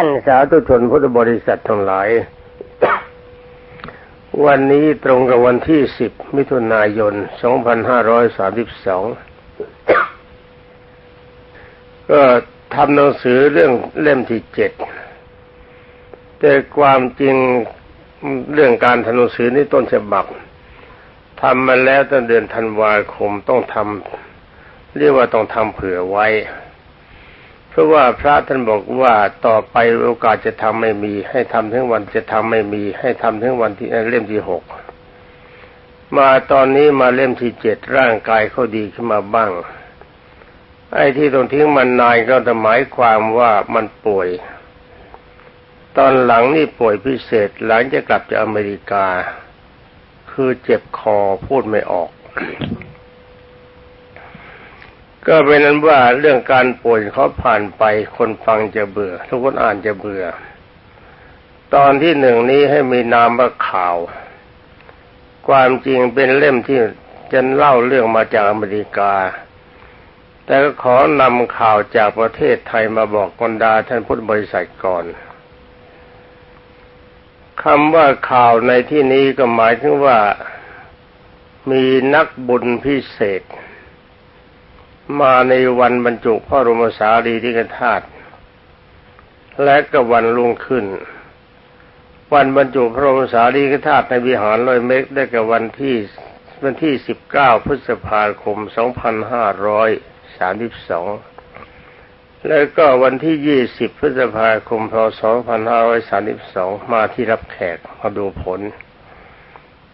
ท่านสาธุชนพุทธบริษัททั้งหลาย วันนี้ตรงกับวันที่สิบมิถุนายนสองพันห้าร้อยสามสิบสองก็ทำหนังสือเรื่องเล่มที่เจ็ดแต่ความจริงเรื่องการทำหนังสือนี่ต้นฉบับทำมาแล้วตั้งเดือนธันวาคมต้องทำเรียกว่าต้องทำเผื่อไว้ ราะว่าพระท่านบอกว่าต่อไปโอกาสจะทำไม่มี ให้ทำถึงวันจะทำไม่มี ให้ทำถึงวันที่เล่มที่หกมาตอนนี้มาเล่มที่เจ็ดร่างกายเขาดีขึ้นมาบ้าง ไอ้ที่ต้องทิ้งมันนายก็จะหมายความว่ามันป่วย ตอนหลังนี่ป่วยพิเศษหลังจะกลับจากอเมริกา คือเจ็บคอพูดไม่ออก ก็เป็นนั้นว่าเรื่องการป่วยเขาผ่านไปคนฟังจะเบื่อ ทุกคนอ่านจะเบื่อ ตอนที่หนึ่งนี้ให้มีนามว่าข่าว ความจริงเป็นเล่มที่จะเล่าเรื่องมาจากอเมริกา แต่ก็ขอนำข่าวจากประเทศไทยมาบอกกนดาท่านพุทธบริษัทก่อนคำว่าข่าวในที่นี้ก็หมายถึงว่ามีนักบุญพิเศษ มาในวันบรรจุพระรมสารีริกธาตุและก็วันรุ่งขึ้น วันบรรจุพระรมสารีริกธาตุในวิหารลอยเมฆได้กับวันที่วันที่สิบเก้าพฤษภาคมสองพันห้าร้อยสามสิบสองแล้วก็วันที่ยี่สิบพฤษภาคม พศ 2532 มาที่รับแขกมาดูผล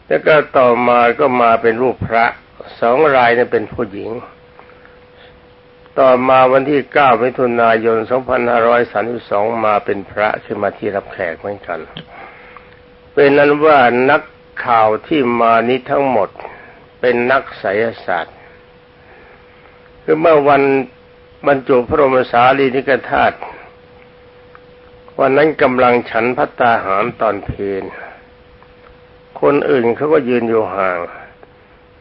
แล้วก็ต่อมาก็มาเป็นรูปพระสองรายนี่เป็นผู้หญิง ต่อมาวันที่เก้ามิถุนายน 2532 มาเป็นพระขึ้นมาที่รับแขกเหมือนกัน เป็นนั้นว่านักข่าวที่มานี้ทั้งหมดเป็นนักไสยศาสตร์ คือเมื่อวันบรรจุพระบรมสารีริกธาตุวันนั้นกำลังฉันพัตตาหารตอนเพลคนอื่นเขาก็ยืนอยู่ห่าง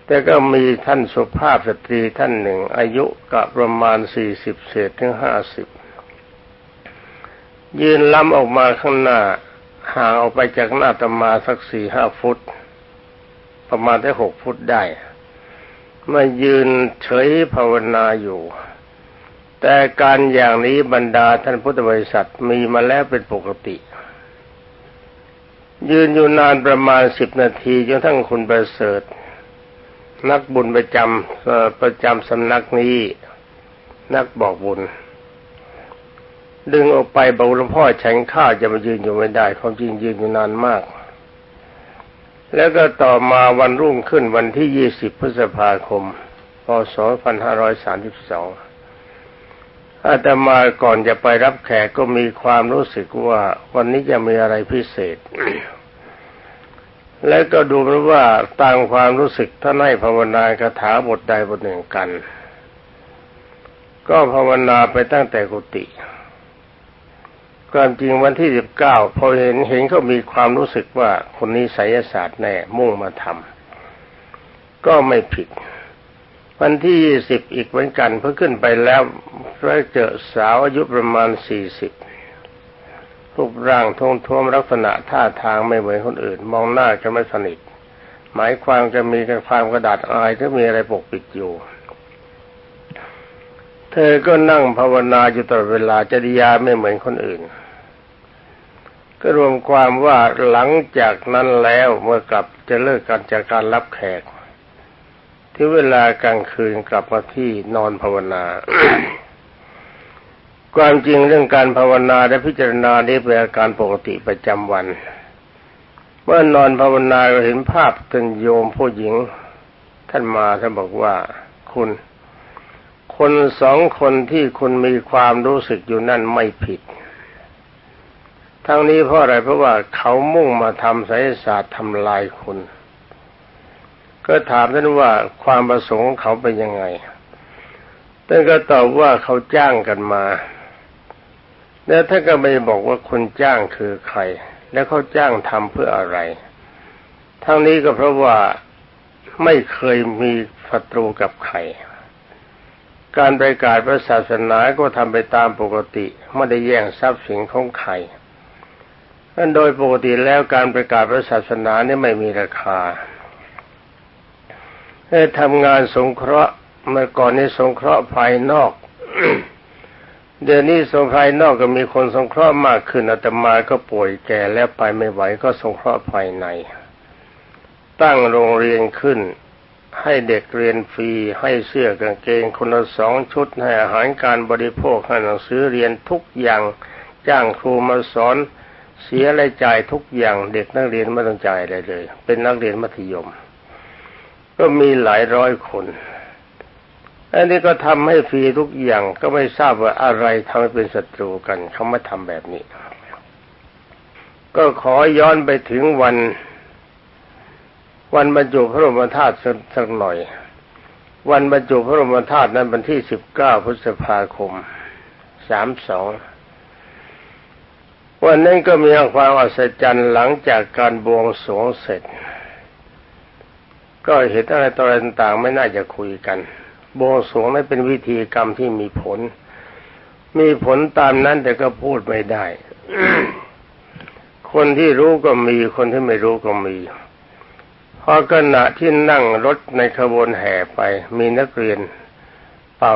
แต่ก็มีท่านสุภาพสตรีท่านหนึ่ง อายุกะประมาณสี่สิบเศษถึงห้าสิบยืนล้ำออกมาข้างหน้าห่างออกไปจากหน้าตมาสักสี่ห้าฟุต ประมาณได้หกฟุตได้มายืนเฉยภาวนาอยู่ แต่การอย่างนี้บรรดาท่านพุทธบริษัทมีมาแล้วเป็นปกติ ยืนอยู่นานประมาณสิบนาทีจนทั้งคุณประเสริฐ นักบุญประจำประจำสำนักนี้ นักบอกบุญ ดึงออกไปบอกหลวงพ่อฉันข้าจะมายืนอยู่ไม่ได้ความจริงยืนอยู่นานมาก แล้วก็ต่อมาวันรุ่งขึ้นวันที่ยี่สิบพฤษภาคมพศพันห้าร้อยสามสิบสองอาตมาก่อนจะไปรับแขกก็มีความรู้สึกว่า วันนี้จะมีอะไรพิเศษ และก็ดูเหมือนว่าตามความรู้สึกท่านให้ภาวนาคาถาบทใดบทหนึ่งกัน ก็ภาวนาไปตั้งแต่กุฏิความจริงวันที่สิบเก้าพอเห็นเห็นเขามีความรู้สึกว่าคนนี้ไสยศาสตร์แน่มุ่งมาทำก็ไม่ผิด วันที่ยี่สิบอีกเหมือนกันเพื่อขึ้นไปแล้วพระเจอสาวอายุประมาณสี่สิบ รูปร่างทงท้วมลักษณะท่าทางไม่เหมือนคนอื่น มองหน้าจะไม่สนิท หมายความจะมีความกระดาษอายถ้ามีอะไรปกปิดอยู่ เธอก็นั่งภาวนาอยู่ตลอดเวลาจริยาไม่เหมือนคนอื่น ก็รวมความว่าหลังจากนั้นแล้วเมื่อกลับจะเลิกกันจากการรับแขกที่เวลากลางคืนกลับมาที่นอนภาวนา ความจริงเรื่องการภาวนาและพิจารณานี้เป็นอาการปกติประจำวัน เมื่อนอนภาวนาเราเห็นภาพท่านโยมผู้หญิง ท่านมาท่านบอกว่าคุณ คนสองคนที่คุณมีความรู้สึกอยู่นั่นไม่ผิด ทั้งนี้เพราะอะไรเพราะว่าเขามุ่งมาทำไสยศาสตร์ทำลายคุณ ก็ถามท่านว่าความประสงค์เขาเป็นยังไงท่านก็ตอบว่าเขาจ้างกันมา แล้วท่านก็ไม่บอกว่าคนจ้างคือใคร แล้วเขาจ้างทำเพื่ออะไร ทั้งนี้ก็เพราะว่าไม่เคยมีศัตรูกับใคร การประกาศพระศาสนาก็ทำไปตามปกติไม่ได้แย่งทรัพย์สินของใครนั่นโดยปกติแล้วการประกาศพระศาสนานี่ไม่มีราคาให้ทำงานสงเคราะห์เมื่อก่อนนี้สงเคราะห์ภายนอก เดี๋ยวนี้สงภายนอกก็มีคนสงเคราะห์มากขึ้นอาตมาก็ป่วยแก่แล้วไปไม่ไหวก็สงเคราะห์ภายใน ตั้งโรงเรียนขึ้น ให้เด็กเรียนฟรี ให้เสื้อกางเกงคนละสองชุดให้อาหารการบริโภคให้หนังสือเรียนทุกอย่างจ้างครูมาสอนเสียรายจ่ายทุกอย่างเด็กนักเรียนไม่ต้องจ่ายอะไรเลย เป็นนักเรียนมัธยม ก็มีหลายร้อยคน อันนี้ก็ทำให้ฟรีทุกอย่างก็ไม่ทราบว่าอะไรทำให้เป็นศัตรูกันเขาไม่ทำแบบนี้ ก็ขอย้อนไปถึงวัน วันบรรจุพระบรมธาตุสักหน่อย วันบรรจุพระบรมธาตุนั้นวันที่สิบเก้าพฤษภาคมสามสองวันนั้นก็มีความอัศจรรย์หลังจากการบวงสรวงเสร็จ ก็เห็นอะไรต่ออะไรต่างๆไม่น่าจะคุยกัน บวงสรวงนั้นเป็นวิธีกรรมที่มีผล มีผลตามนั้นแต่ก็พูดไม่ได้ คนที่รู้ก็มีคนที่ไม่รู้ก็มีพอขณะที่นั่งรถในขบวนแห่ไป มีนักเรียนเป่า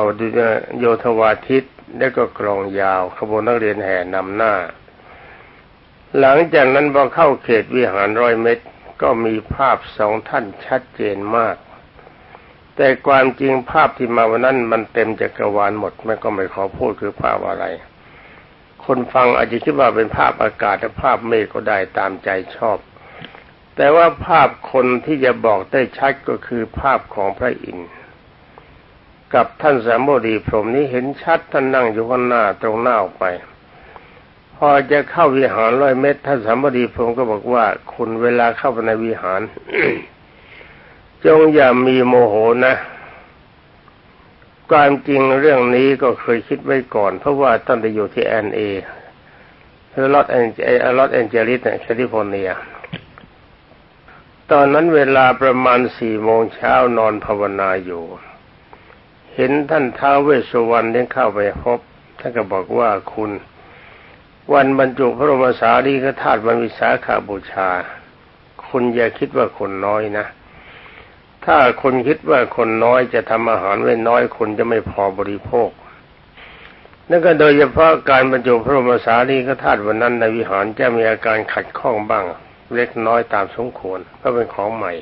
โยธวาทิตและก็กรองยาว ขบวนนักเรียนแห่นำหน้า หลังจากนั้นพอเข้าเขตวิหารร้อยเมตร ก็มีภาพสองท่านชัดเจนมาก แต่ความจริงภาพที่มาวันนั้นมันเต็มจักรวาลหมดไม่ก็ไม่ขอพูดคือภาพอะไร คนฟังอาจจะคิดว่าเป็นภาพอากาศและภาพเมฆก็ได้ตามใจชอบ แต่ว่าภาพคนที่จะบอกได้ชัดก็คือภาพของพระอินทร์กับท่านสามโมดีพรหมนี้เห็นชัดท่านนั่งอยู่ข้างหน้าตรงหน้าออกไป พอจะเข้าวิหารร้อยเมตรท่านสามโมดีพรหมก็บอกว่าคุณเวลาเข้าไปในวิหาร จงอย่ามีโมโหนะ ความจริงเรื่องนี้ก็เคยคิดไว้ก่อน เพราะว่าท่านไปอยู่ที่แอนเอลอสแอนเอลอสแอนเจลิสแคลิฟอร์เนีย ตอนนั้นเวลาประมาณสี่โมงเช้านอนภาวนาอยู่ เห็นท่านท้าวเวสสุวรรณได้เข้าไปพบ ท่านก็บอกว่าคุณวันบรรจุพระบรมสารีริกธาตุวันวิสาขาบูชา คุณอย่าคิดว่าคนน้อยนะ ถ้าคนคิดว่าคนน้อยจะทำอาหารไว้น้อยคนจะไม่พอบริโภคนั่นก็โดยเฉพาะการบรรจุพระบรมสารีริกธาตุวันนั้นในวิหารจะมีอาการขัดข้องบ้าง เล็กน้อยตามสมควรเพราะเป็นของใหม่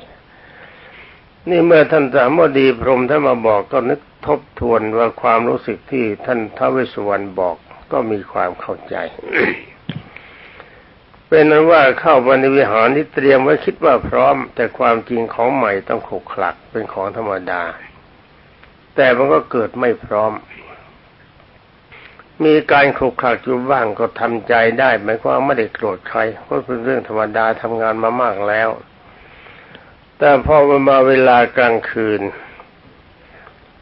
นี่เมื่อท่านสามวดีพรมท่านมาบอกก็นึกทบทวนว่าความรู้สึกที่ท่านท้าวเวสสุวรรณบอกก็มีความเข้าใจ เป็นนั้นว่าเข้าไปในวิหารที่เตรียมไว้คิดว่าพร้อม แต่ความจริงของใหม่ต้องขกขลักเป็นของธรรมดา แต่มันก็เกิดไม่พร้อม มีการขรุขระอยู่บ้างก็ทำใจได้หมายความไม่ได้โกรธใครเพราะเป็นเรื่องธรรมดาทำงานมามากแล้ว แต่พอมาเวลากลางคืน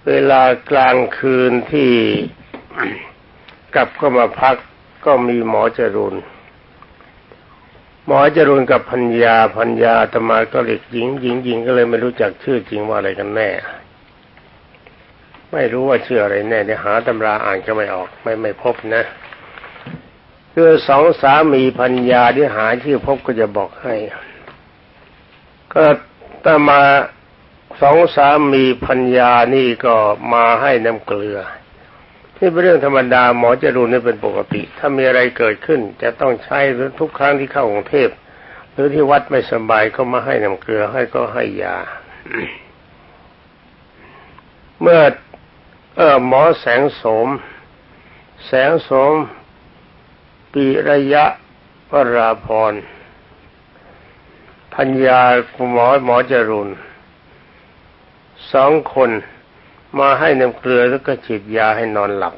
เวลากลางคืนที่กลับเข้ามาพักก็มีหมอจรุน หมอจรุนกับพัญญาพัญญาธรรมาก็เรียกหญิงหญิงหญิงก็เลยไม่รู้จักชื่อจริงว่าอะไรกันแน่ ไม่รู้ว่าชื่ออะไรแน่เดี๋ยวหาตำราอ่านก็ไม่ออกไม่ไม่พบนะคือสองสามีพัญญาที่หาชื่อพบก็จะบอกให้ ก็ถ้ามาสองสามีพัญญานี่ก็มาให้น้ำเกลือ ที่เป็นเรื่องธรรมดาหมอจรู้นี่เป็นปกติ ถ้ามีอะไรเกิดขึ้น จะต้องใช้ทุกครั้งที่เข้ากรุงเทพหรือที่วัดไม่สบายก็มาให้น้ำเกลือให้ก็ให้ยา เมื่อเออหมอแสงโสม แสงโสมปีระยะวราพรพัญญาหมอหมอจรุนสองคน มาให้น้ำเกลือแล้วก็ฉีดยาให้นอนหลับ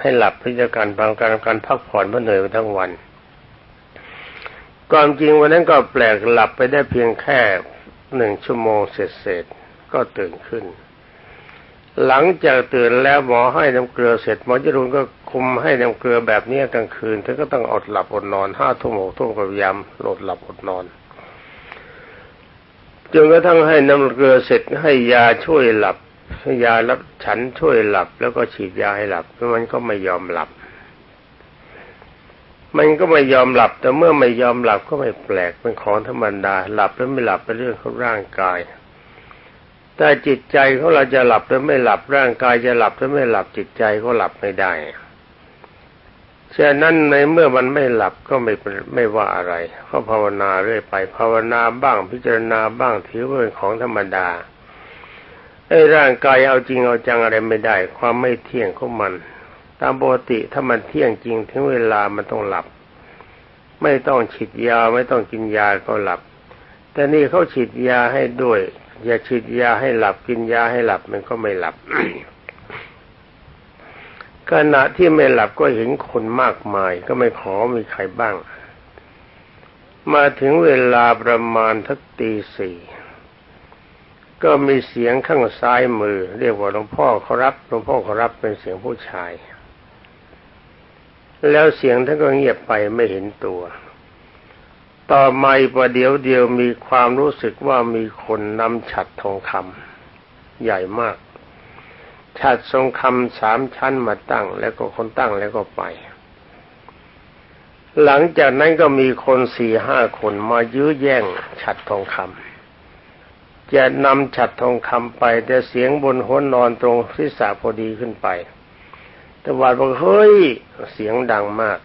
ให้หลับพิจารณาบางการการพักผ่อนเพราะเหนื่อยมาทั้งวันความจริงวันนั้นก็แปลกหลับไปได้เพียงแค่หนึ่งชั่วโมงเสร็จๆก็ตื่นขึ้น หลังจากตื่นแล้วหมอให้น้ำเกลือเสร็จหมอจรุนก็คุมให้น้ำเกลือแบบนี้กลางคืนเธอก็ต้องอดหลับอดนอนห้าทุ่มหกทุ่มก็พยายามอดหลับอดนอนจนกระทั่งให้น้ำเกลือเสร็จให้ยาช่วยหลับ ยารับฉันช่วยหลับ แล้วก็ฉีดยาให้หลับมันก็ไม่ยอมหลับ มันก็ไม่ยอมหลับ แต่เมื่อไม่ยอมหลับก็ไม่แปลกเป็นของธรรมดาหลับแล้วไม่หลับเป็นเรื่องของร่างกายแต่จิตใจของเราจะหลับหรือไม่หลับร่างกายจะหลับหรือไม่หลับจิตใจก็หลับไม่ได้ฉะนั้นในเมื่อมันไม่หลับก็ไม่ไม่ว่าอะไรเขาภาวนาเรื่อยไป ภาวนาบ้างพิจารณาบ้างถือว่าเป็นของธรรมดา ไอ้ร่างกายเอาจริงเอาจังอะไรไม่ได้ ความไม่เที่ยงของมัน ตามปกติถ้ามันเที่ยงจริงถึงเวลามันต้องหลับ ไม่ต้องฉีดยาไม่ต้องกินยาก็หลับ แต่นี่เขาฉีดยาให้ด้วย อย่าฉีดยาให้หลับกินยาให้หลับมันก็ไม่หลับขณะที่ไม่หลับก็เห็นคนมากมาย ก็ไม่ขอมีใครบ้าง มาถึงเวลาประมาณทักตีสี่ ก็มีเสียงข้างซ้ายมือ เรียกว่าหลวงพ่อเขารับหลวงพ่อเขารับเป็นเสียงผู้ชาย แล้วเสียงท่านก็เงียบไปไม่เห็นตัว ต่อมาประเดี๋ยวเดียวมีความรู้สึกว่ามีคนนำฉัดทองคำใหญ่มาก ฉัดทรงคำสามชั้นมาตั้ง แล้วก็คนตั้งแล้วก็ไป หลังจากนั้นก็มีคนสี่ห้าคนมายื้อแย่งฉัดทองคำ จะนำฉัดทองคำไป แต่เสียงบนหัวนอนตรงศีรษะพอดีขึ้นไปแต่วาดบอกเฮ้ย เสียงดังมาก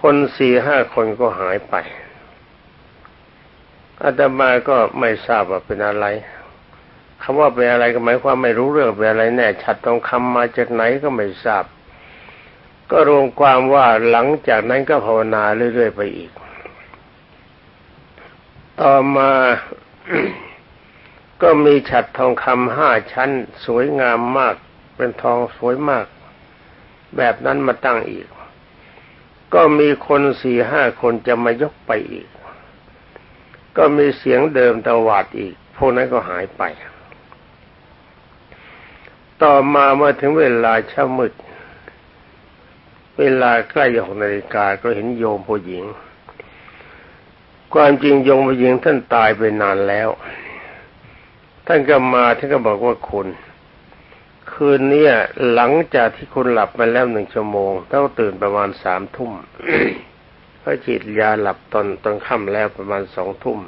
คนสี่ห้าคนก็หายไปอาตมาก็ไม่ทราบว่าเป็นอะไรคำว่าเป็นอะไรก็หมายความไม่รู้เรื่องเป็นอะไรแน่ชัดตรงคำมาจากไหนก็ไม่ทราบ ก็รวมความว่าหลังจากนั้นก็ภาวนาเรื่อยๆไปอีก ต่อมา ก็มีฉัดทองคำห้าชั้น สวยงามมาก เป็นทองสวยมาก แบบนั้นมาตั้งอีก ก็มีคนสี่ห้าคนจะมายกไปอีก ก็มีเสียงเดิมตวาดอีก พวกนั้นก็หายไป ต่อมาเมื่อถึงเวลาเช้ามืด เวลาใกล้หกนาฬิกาก็เห็นโยมผู้หญิง ความจริงยมผู้หญิงท่านตายไปนานแล้ว ท่านก็มาท่านก็บอกว่าคุณ คืนนี้หลังจากที่คุณหลับไปแล้วหนึ่งชั่วโมงต้องตื่นประมาณสามทุ่มก็ฉีดยาหลับตอนตอนค่ำแล้วประมาณสองทุ่ม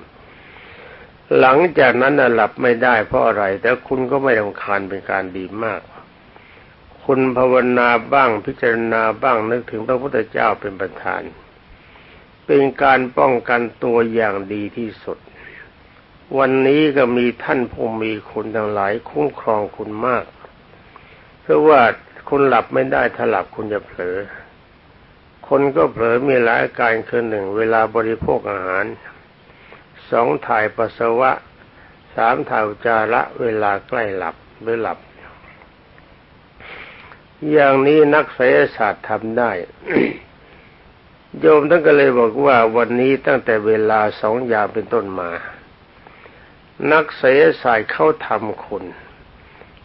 หลังจากนั้นหลับไม่ได้เพราะอะไร แต่คุณก็ไม่รำคาญเป็นการดีมาก คุณภาวนาบ้างพิจารณาบ้างนึกถึงพระพุทธเจ้าเป็นประธาน เป็นการป้องกันตัวอย่างดีที่สุด วันนี้ก็มีท่านผู้มีคุณทั้งหลายคุ้มครองคุณมาก เพราะว่าคุณหลับไม่ได้ถ้าหลับคุณจะเผลอ คนก็เผลอมีหลายอาการคือหนึ่งเวลาบริโภคอาหารสองถ่ายปัสสาวะสามถ่ายอุจาระเวลาใกล้หลับหรือหลับ อย่างนี้นักไสยศาสตร์ทำได้ โยมท่านก็เลยบอกว่าวันนี้ตั้งแต่เวลาสองยามเป็นต้นมา นักไสยศาสตร์เขาทำคุณ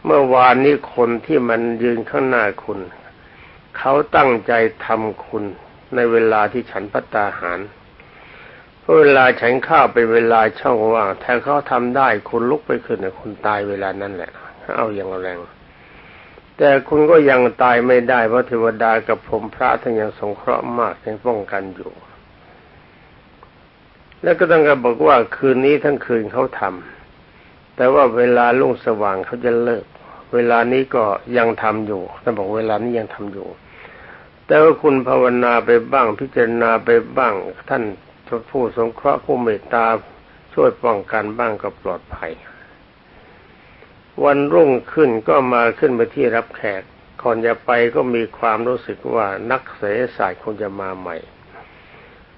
เมื่อวานนี้คนที่มันยืนข้างหน้าคุณ เขาตั้งใจทำคุณในเวลาที่ฉันพัตตาหารเวลาฉันข้าวเป็นเวลาช่องว่างถ้าเขาทำได้คุณลุกไปขึ้นคุณตายเวลานั้นแหละ เอาอย่างแรง แต่คุณก็ยังตายไม่ได้เพราะเทวดากับผมพระท่านยังสงเคราะห์มากยังป้องกันอยู่ แล้วก็ต้องการบอกว่าคืนนี้ทั้งคืนเขาทำแต่ว่าเวลาลุ่งสว่างเขาจะเลิก เวลานี้ก็ยังทำอยู่ท่านบอกเวลานี้ยังทำอยู่ แต่ว่าคุณภาวนาไปบ้างพิจารณาไปบ้าง ท่านผู้สงเคราะห์ผู้เมตตาช่วยป้องกันบ้างก็ปลอดภัย วันรุ่งขึ้นก็มาขึ้นมาที่รับแขกก่อนจะไปก็มีความรู้สึกว่านักเสศาสตร์คงจะมาใหม่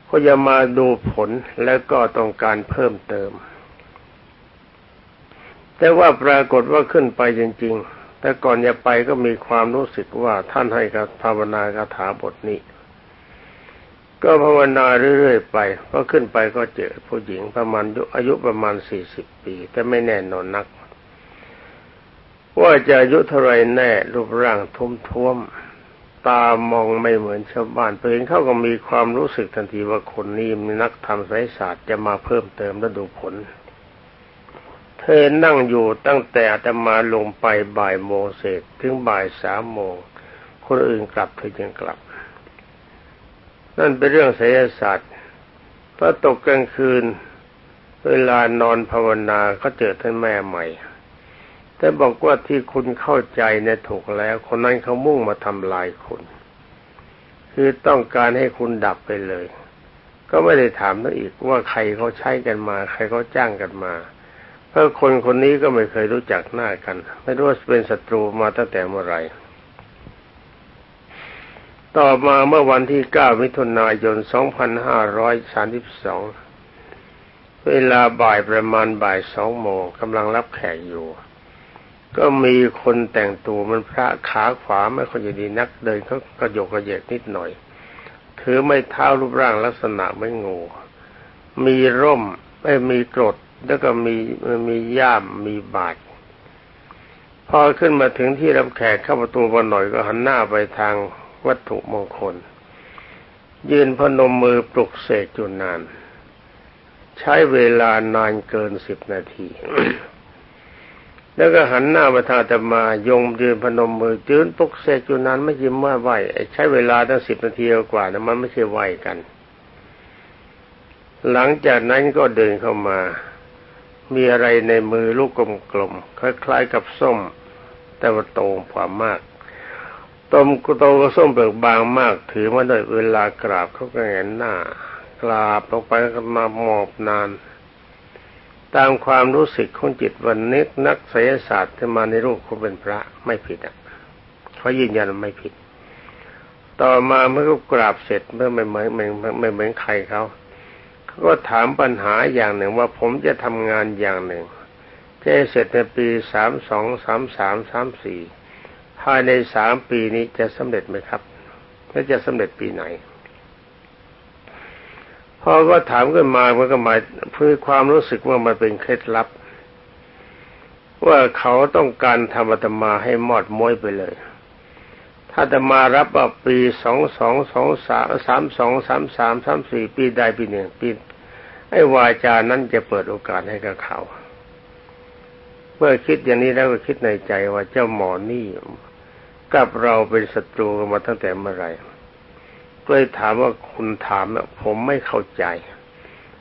ก็จะมาดูผลแล้วก็ต้องการเพิ่มเติม แต่ว่าปรากฏว่าขึ้นไปจริง ๆ แต่ก่อนจะไปก็มีความรู้สึกว่าท่านให้กับภาวนาคาถาบทนี้ ก็ภาวนาเรื่อยๆไปพอขึ้นไปก็เจอผู้หญิงประมาณอายุประมาณสี่สิบปี แต่ไม่แน่นอนนัก ว่าจะอายุเท่าไรแน่ รูปร่างทมท่วมตามองไม่เหมือนชาวบ้านเห็นเขาก็มีความรู้สึกทันทีว่าคนนี้มีนักทำไสยศาสตร์จะมาเพิ่มเติมและดูผล เธอนั่งอยู่ตั้งแต่อาตมาลงไปบ่ายโมงเสร็จถึงบ่ายสามโมงคนอื่นกลับเธอจึงกลับ นั่นเป็นเรื่องไสยศาสตร์พอตกกลางคืน เวลานอนภาวนาก็เจอท่านแม่ใหม่ แต่บอกว่าที่คุณเข้าใจเนี่ยถูกแล้ว คนนั้นเขามุ่งมาทำลายคุณ คือต้องการให้คุณดับไปเลย ก็ไม่ได้ถามนั่นอีกว่าใครเขาใช้กันมา ใครเขาจ้างกันมา เพราะคนคนนี้ก็ไม่เคยรู้จักหน้ากัน ไม่รู้ว่าเป็นศัตรูมาตั้งแต่เมื่อไหร่ต่อมาเมื่อวันที่ 9 มิถุนายน 2532 เวลาบ่ายประมาณบ่ายสองโมงกำลังรับแขกอยู่ ก็มีคนแต่งตัวมันพระขาขวาไม่ค่อยจะดีนักเดินเขากระโยกกระเยกนิดหน่อยถือไม่เท้ารูปร่างลักษณะไม่งู มีร่มไม่มีกรดแล้วก็มีมีย่ามมีบาทพอขึ้นมาถึงที่รับแขกเข้าประตูมาหน่อยก็หันหน้าไปทางวัตถุมงคล ยืนพนมมือปลุกเสกจุนาน ใช้เวลานานเกินสิบนาที แล้วก็หันหน้ามาทางธรรมายงยืนพนมมือจืนปกเสกจุนานไม่ยิ้มว่าไหวใช้เวลาตั้งสิบนาทีกว่านะมันไม่ใช่ไหวกัน หลังจากนั้นก็เดินเข้ามา มีอะไรในมือลูกกลมๆคล้ายๆกับส้ม แต่ว่าโตกว่ามากต้มกุโตก็ส้มเปลือกบางมาก ถือมาโดยเวลากราบเขาก็เห็นหน้ากราบลงไปก็มาหมอบนาน ตามความรู้สึกของจิตวันนึกนักไสยศาสตร์ที่มาในรูปเขาเป็นพระไม่ผิดอะเขายืนยันไม่ผิด ต่อมาเมื่อเขากราบเสร็จเมื่อไม่เหมือนไม่ไม่เหมือนใครเขาก็ถามปัญหาอย่างหนึ่งว่าผมจะทำงานอย่างหนึ่งจะเสร็จในปีสามสองสามสามสามสี่ภายในสามปีนี้จะสำเร็จไหมครับและจะสำเร็จปีไหน พอก็ถามขึ้นมามันก็หมายเพื่อความรู้สึกว่ามันเป็นเคล็ดลับ ว่าเขาต้องการทำอาตมาให้มอดม้อยไปเลย ถ้าจะมารับว่าปีสองสองสองสามสามสองสามสามสามสี่ปีใดปีหนึ่งปีไอ้วาจานั้นจะเปิดโอกาสให้กับเขา เมื่อคิดอย่างนี้แล้วก็คิดในใจว่าเจ้าหมอนี่กับเราเป็นศัตรูกันมาตั้งแต่เมื่อไหร่ ก็เลยถามว่าคุณถามผมไม่เข้าใจ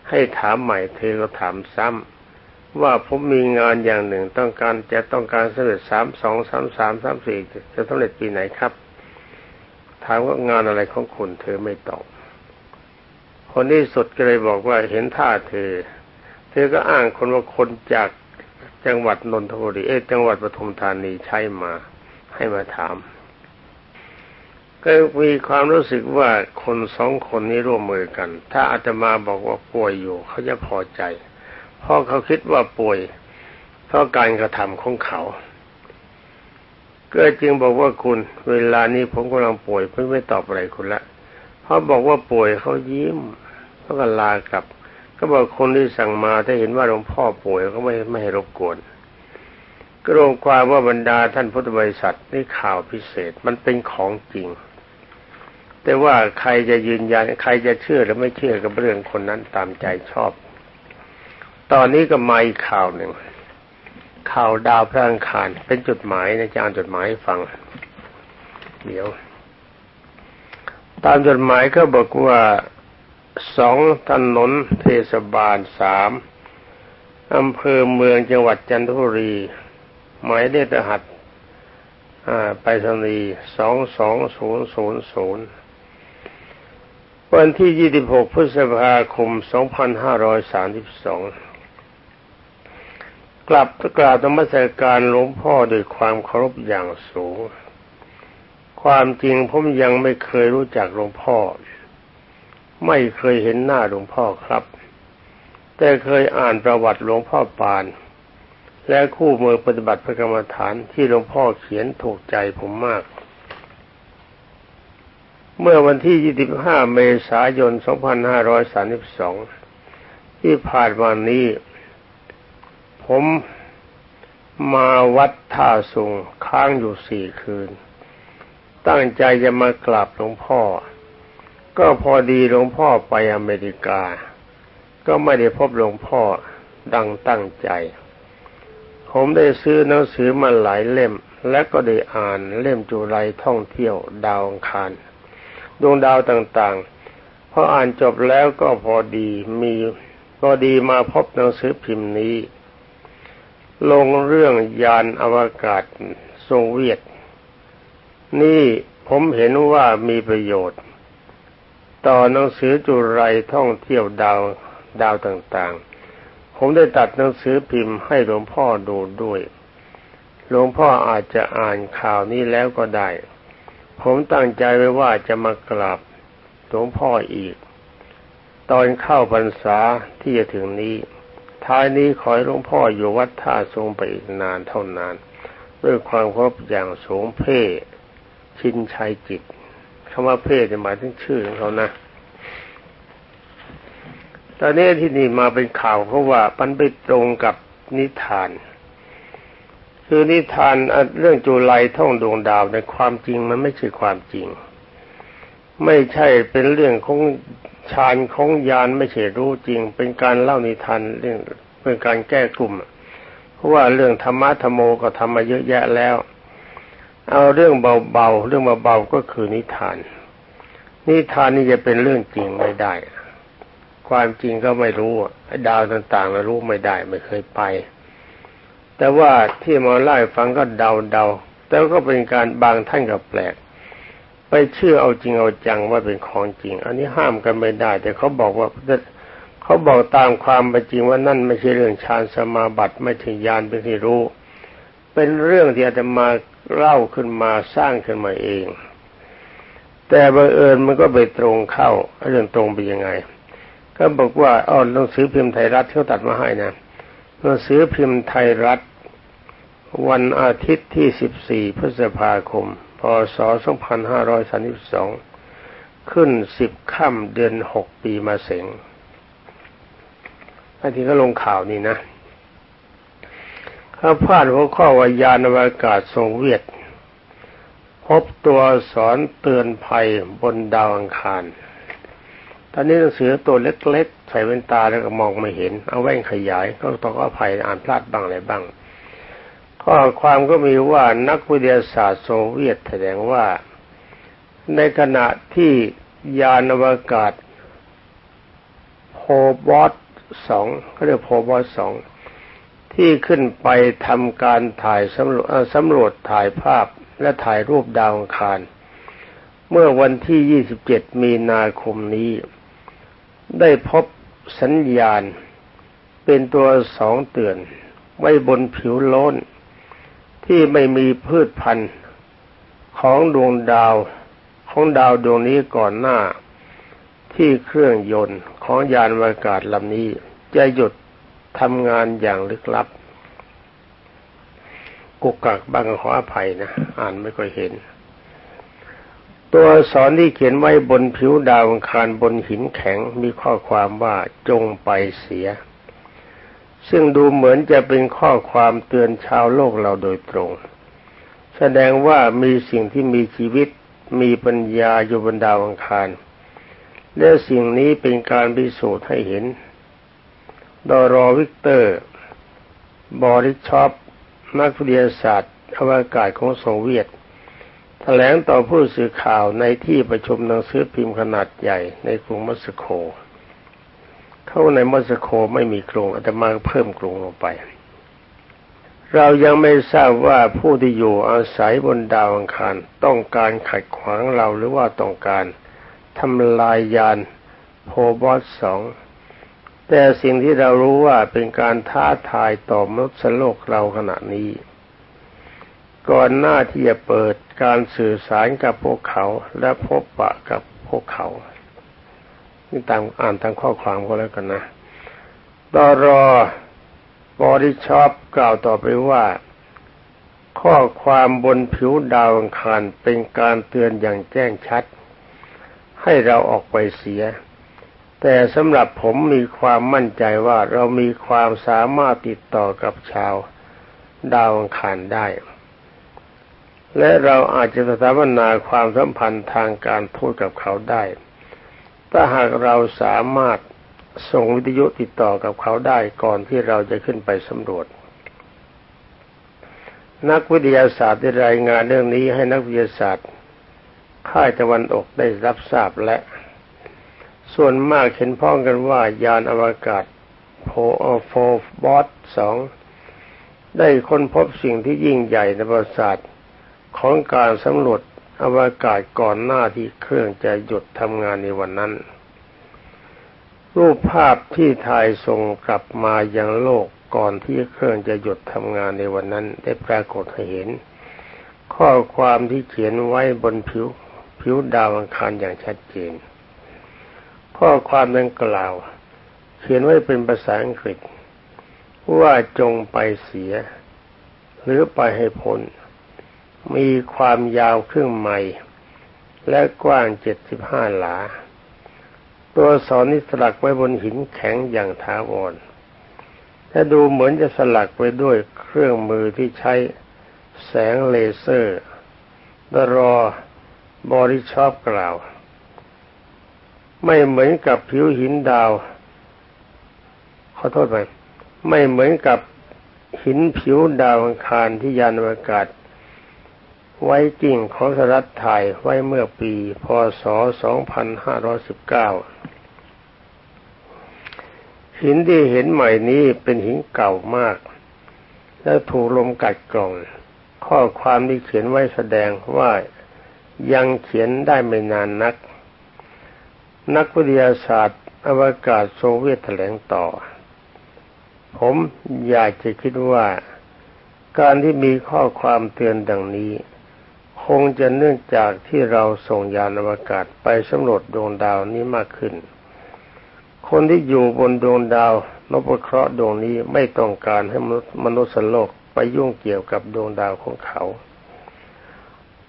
ให้ถามใหม่เธอก็ถามซ้ำว่าผมมีงานอย่างหนึ่งต้องการจะต้องการสำเร็จสามสองสามสามสามสี่จะสำเร็จปีไหนครับ ถามว่างานอะไรของคุณเธอไม่ตอบคนที่สุดก็เลยบอกว่าเห็นท่าเธอ เธอก็อ้างคนว่าคนจากจังหวัดนนทบุรีเอ๊จังหวัดปทุมธานีใช้มา ให้มาถาม ก็มีความรู้สึกว่าคนสองคนนี้ร่วมมือกัน ถ้าอาตมาบอกว่าป่วยอยู่ เขาจะพอใจ เพราะเขาคิดว่าป่วย เพราะการกระทำของเขา ก็จึงบอกว่าคุณ เวลานี้ผมกำลังป่วยเพิ่งไม่ตอบอะไรคุณละเขาบอกว่าป่วยเขายิ้มเขาก็ลากลับ ก็บอกคนที่สั่งมาถ้าเห็นว่าหลวงพ่อป่วยก็ไม่ไม่ให้รบกวนก็รวมความว่าบรรดาท่านพุทธบริษัทนี่ข่าวพิเศษมันเป็นของจริง แต่ว่าใครจะยืนยันใครจะเชื่อหรือไม่เชื่อกับเรื่องคนนั้นตามใจชอบ ตอนนี้ก็มาอีกข่าวหนึ่งข่าวดาวพระอังคารเป็นจดหมายนะจะอ่านจดหมายให้ฟัง เดี๋ยว ตามจดหมายก็บอกว่าสองถนนเทศบาลสามอำเภอเมืองจังหวัดจันทบุรี หมายเลขรหัส อ่าไปรษณีย์220000 วันที่ยี่สิบหกพฤษภาคมสองพันห้าร้อยสามสิบสองกลับกราบธรรมสการหลวงพ่อด้วยความเคารพอย่างสูง ความจริงผมยังไม่เคยรู้จักหลวงพ่อ ไม่เคยเห็นหน้าหลวงพ่อครับ แต่เคยอ่านประวัติหลวงพ่อปาน และคู่มือปฏิบัติพระกรรมฐานที่หลวงพ่อเขียนถูกใจผมมาก เมื่อวันที่ 25 เมษายน 2532 ที่ผ่านมานี้ ผมมาวัดท่าสุงค้างอยู่สี่คืน ตั้งใจจะมากราบหลวงพ่อ ก็พอดีหลวงพ่อไปอเมริกา ก็ไม่ได้พบหลวงพ่อดังตั้งใจ ผมได้ซื้อหนังสือมาหลายเล่ม และก็ได้อ่านเล่มจุไรท่องเที่ยวดาวอังคาร ดวงดาวต่างๆพออ่านจบแล้วก็พอดีมีพอดีมาพบหนังสือพิมพ์นี้ ลงเรื่องยานอวกาศโซเวียต นี่ผมเห็นว่ามีประโยชน์ ต่อหนังสือจุไรท่องเที่ยวดาวดาวต่างๆ ผมได้ตัดหนังสือพิมพ์ให้หลวงพ่อดูด้วย หลวงพ่ออาจจะอ่านข่าวนี้แล้วก็ได้ ผมตั้งใจไว้ว่าจะมากราบหลวงพ่ออีก ตอนเข้าพรรษาที่จะถึงนี้ ท้ายนี้ขอให้หลวงพ่ออยู่วัดท่าทรงไปอีกนานเท่านานด้วยความเคารพอย่างสูงเพ่ชินชัยจิตคำว่าเพ่หมายถึงชื่อของเขานะ ตอนนี้ที่นี่มาเป็นข่าวเพราะว่ามันไปตรงกับนิทาน คือนิทานเรื่องจุลัยท่องดวงดาวในความจริงมันไม่ใช่ความจริง ไม่ใช่เป็นเรื่องของฌานของยานไม่ใช่รู้จริง เป็นการเล่านิทานเรื่องเป็นการแก้กลุ่ม เพราะว่าเรื่องธรรมะธรรมโมก็ทำมาเยอะแยะแล้ว เอาเรื่องเบาๆเรื่องเบาๆก็คือนิทาน นิทานนี่จะเป็นเรื่องจริงไม่ได้ ความจริงก็ไม่รู้ดาวต่างๆเรารู้ไม่ได้ไม่เคยไป แต่ว่าที่มาเล่าฟังก็เดาเดาแต่ก็เป็นการบางท่านก็แปลก ไปเชื่อเอาจริงเอาจังว่าเป็นของจริง อันนี้ห้ามกันไม่ได้ แต่เขาบอกว่าเขาบอกตามความเป็นจริงว่านั่นไม่ใช่เรื่องฌานสมาบัติไม่ถึงญาณเป็นที่รู้ เป็นเรื่องที่อาจะมาเล่าขึ้นมาสร้างขึ้นมาเอง แต่บังเอิญมันก็ไปตรงเข้าเรื่องตรงไปยังไง ก็บอกว่าอ๋อหนังสือพิมพ์ไทยรัฐเขาตัดมาให้นะหนังสือพิมพ์ไทยรัฐ วันอาทิตย์ที่ 14 พฤษภาคม พศ 2532 ขึ้น 10 ค่ำเดือน 6 ปีมาเสงอันที่เขาลงข่าวนี่นะเขาพาดหัวข้อว่ายานอวกาศโซเวียต พบตัวสอนเตือนภัยบนดาวอังคาร ตอนนี้หนังสือตัวเล็กๆ ใส่แว่นตาแล้วก็มองไม่เห็น เอาแว่นขยาย ก็ต้องอภัยอ่านพลาดบ้างอะไรบ้าง ข้อความก็มีว่านักวิทยาศาสตร์โซเวียตแสดงว่า ในขณะที่ยานอวกาศโพบอสสองเขาเรียกโพบอสสองที่ขึ้นไปทำการถ่ายสำรวจสำรวจถ่ายภาพและถ่ายรูปดาวอังคาร เมื่อวันที่ 27 มีนาคมนี้ ได้พบสัญญาณ เป็นตัวสองเตือน ไว้บนผิวโลน ที่ไม่มีพืชพันธุ์ของดวงดาวของดาวดวงนี้ก่อนหน้า ที่เครื่องยนต์ของยานอากาศลำนี้ จะหยุดทำงานอย่างลึกลับกุกกักบางขออภัยนะ อ่านไม่ค่อยเห็น ตัวสอนที่เขียนไว้บนผิวดาวอังคารบนหินแข็งมีข้อความว่าจงไปเสีย ซึ่งดูเหมือนจะเป็นข้อความเตือนชาวโลกเราโดยตรง แสดงว่ามีสิ่งที่มีชีวิตมีปัญญาอยู่บนดาวอังคาร และสิ่งนี้เป็นการพิสูจน์ให้เห็นดอรอวิกเตอร์ บอริชอปนักวิทยาศาสตร์อวกาศของโซเวียต แถลงต่อผู้สื่อข่าวในที่ประชุมหนังสือพิมพ์ขนาดใหญ่ในกรุงมอสโก เข้าในมอสโกไม่มีกรุงอาจจะมาเพิ่มกรุงลงไป เรายังไม่ทราบว่าผู้ที่อยู่อาศัยบนดาวอังคารต้องการขัดขวางเราหรือว่าต้องการทำลายยานโพบอสสองแต่สิ่งที่เรารู้ว่าเป็นการท้าทายต่อมนุษย์โลกเราขณะนี้ ก่อนหน้าที่จะเปิดการสื่อสารกับพวกเขาและพบปะกับพวกเขา นี่ตามอ่านทางข้อความก็แล้วกันนะตรบอดิชอบกล่าวต่อไปว่า ข้อความบนผิวดาวอังคารเป็นการเตือนอย่างแจ้งชัด ให้เราออกไปเสีย แต่สำหรับผมมีความมั่นใจว่าเรามีความสามารถติดต่อกับชาวดาวอังคารได้ และเราอาจจะสถาปนาความสัมพันธ์ทางการพูดกับเขาได้ ถ้าหากเราสามารถส่งวิทยุติดต่อกับเขาได้ก่อนที่เราจะขึ้นไปสำรวจ นักวิทยาศาสตร์ได้รายงานเรื่องนี้ให้นักวิทยาศาสตร์ค่ายตะวันออกได้รับทราบและ ส่วนมากเห็นพ้องกันว่ายานอวกาศโพโฟบอสสองได้ค้นพบสิ่งที่ยิ่งใหญ่ในประวัติศาสตร์ของการสำรวจ อวกาศก่อนหน้าที่เครื่องจะหยุดทำงานในวันนั้น รูปภาพที่ถ่ายส่งกลับมายังโลกก่อนที่เครื่องจะหยุดทำงานในวันนั้น ได้ปรากฏให้เห็น ข้อความที่เขียนไว้บนผิวผิวดาวอังคารอย่างชัดเจน ข้อความดังกล่าว เขียนไว้เป็นภาษาอังกฤษ ว่าจงไปเสีย หรือไปให้พ้น มีความยาวครึ่งไมล์และกว้างเจ็ดสิบห้าหลา ตัวสอนนิสลักไว้บนหินแข็งอย่างถาวรถ้าดูเหมือนจะสลักไว้ด้วยเครื่องมือที่ใช้แสงเลเซอร์ดรอบริชอบกล่าว ไม่เหมือนกับผิวหินดาว ขอโทษไปไม่เหมือนกับหินผิวดาวอังคารที่ยานอวกาศ ไว้จริงของสรัฐถ่ายไว้เมื่อปี พศ 2519 หินที่เห็นใหม่นี้เป็นหินเก่ามาก และถูกลมกัดกร่อง ข้อความที่เขียนไว้แสดงว่ายังเขียนได้ไม่นานนัก นักวิทยาศาสตร์อวกาศโซเวียตแถลงต่อ ผมอยากจะคิดว่าการที่มีข้อความเตือนดังนี้ คงจะเนื่องจากที่เราส่งยานอวกาศไปสำรวจดวงดาวนี้มากขึ้น คนที่อยู่บนดวงดาวนพเคราะห์ดวงนี้ไม่ต้องการให้มนุษย์โลกไปยุ่งเกี่ยวกับดวงดาวของเขา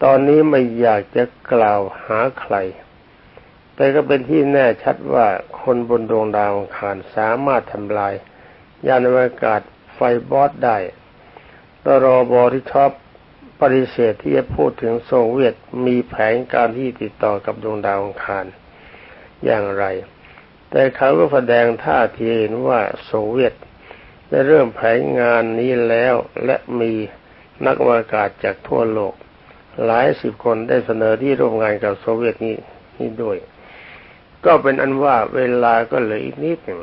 ตอนนี้ไม่อยากจะกล่าวหาใคร แต่ก็เป็นที่แน่ชัดว่าคนบนดวงดาวอังคารสามารถทำลายยานอวกาศไฟบอสได้ตรอบอที่ชอบ ปฏิเสธที่จะพูดถึงโซเวียตมีแผนการที่ติดต่อกับดวงดาวอังคารอย่างไร แต่เขาก็แสดงท่าทีเห็นว่าโซเวียตได้เริ่มแผนงานนี้แล้วและมีนักวิกาศจากทั่วโลก หลายสิบคนได้เสนอที่ร่วมงานกับโซเวียตนี้นี้ด้วย ก็เป็นอันว่าเวลาก็เหลืออีกนิดหนึ่ง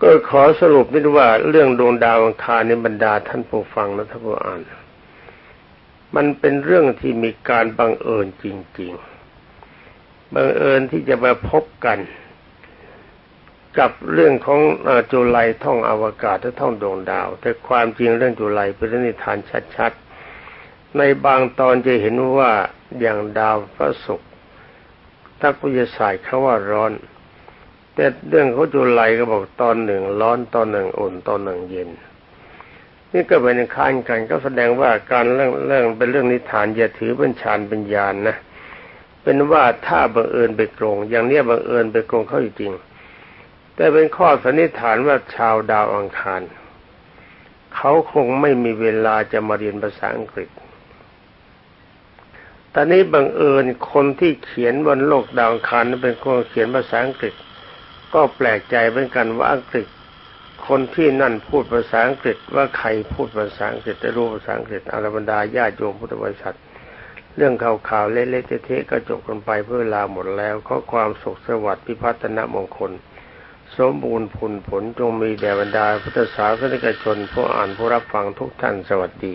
ก็ขอสรุปนิดว่าเรื่องดวงดาวอังคารในบรรดาท่านผู้ฟังและท่านผู้อ่าน มันเป็นเรื่องที่มีการบังเอิญจริง ๆ บังเอิญที่จะมาพบกัน กับเรื่องของจุลัยท่องอวกาศและท่องดวงดาว แต่ความจริงเรื่องจุลัยเป็นนิทานชัดๆ ในบางตอนจะเห็นว่าอย่างดาวพระศุกร์นักวิทยาศาสตร์เขาว่าร้อน แต่เรื่องเขาจุลัยก็บอกตอนหนึ่งร้อนตอนหนึ่งอุ่นตอนหนึ่งเย็น นี่ก็เป็นค้านกันก็แสดงว่าการเรื่องเรื่องเป็นเรื่องนิทานอย่าถือเป็นฌานเป็นญาณนนะเป็นว่าถ้าบังเอิญไปตรง อย่างเนี้ยบังเอิญไปตรงเขาจริง แต่เป็นข้อสันนิษฐานว่าชาวดาวอังคารเขาคงไม่มีเวลาจะมาเรียนภาษาอังกฤษ ตอนนี้บังเอิญคนที่เขียนบนโลกดาวอังคารนั้นเป็นคนเขียนภาษาอังกฤษ ก็แปลกใจเหมือนกันว่าอังกฤษ คนที่นั่นพูดภาษาอังกฤษว่าใครพูดภาษาอังกฤษได้รู้ภาษาอังกฤษอารบรรดาญาติโยมพุทธบริษัท เรื่องข่าวข่าวเล็กๆเทะๆก็จบกันไปเพื่อลาหมดแล้วขอความสุขสวัสดิ์พิพัฒนมงคล สมบูรณ์ผลผลจงมีแด่บรรดาพุทธศาสนิกชนผู้อ่านผู้รับฟังทุกท่านสวัสดี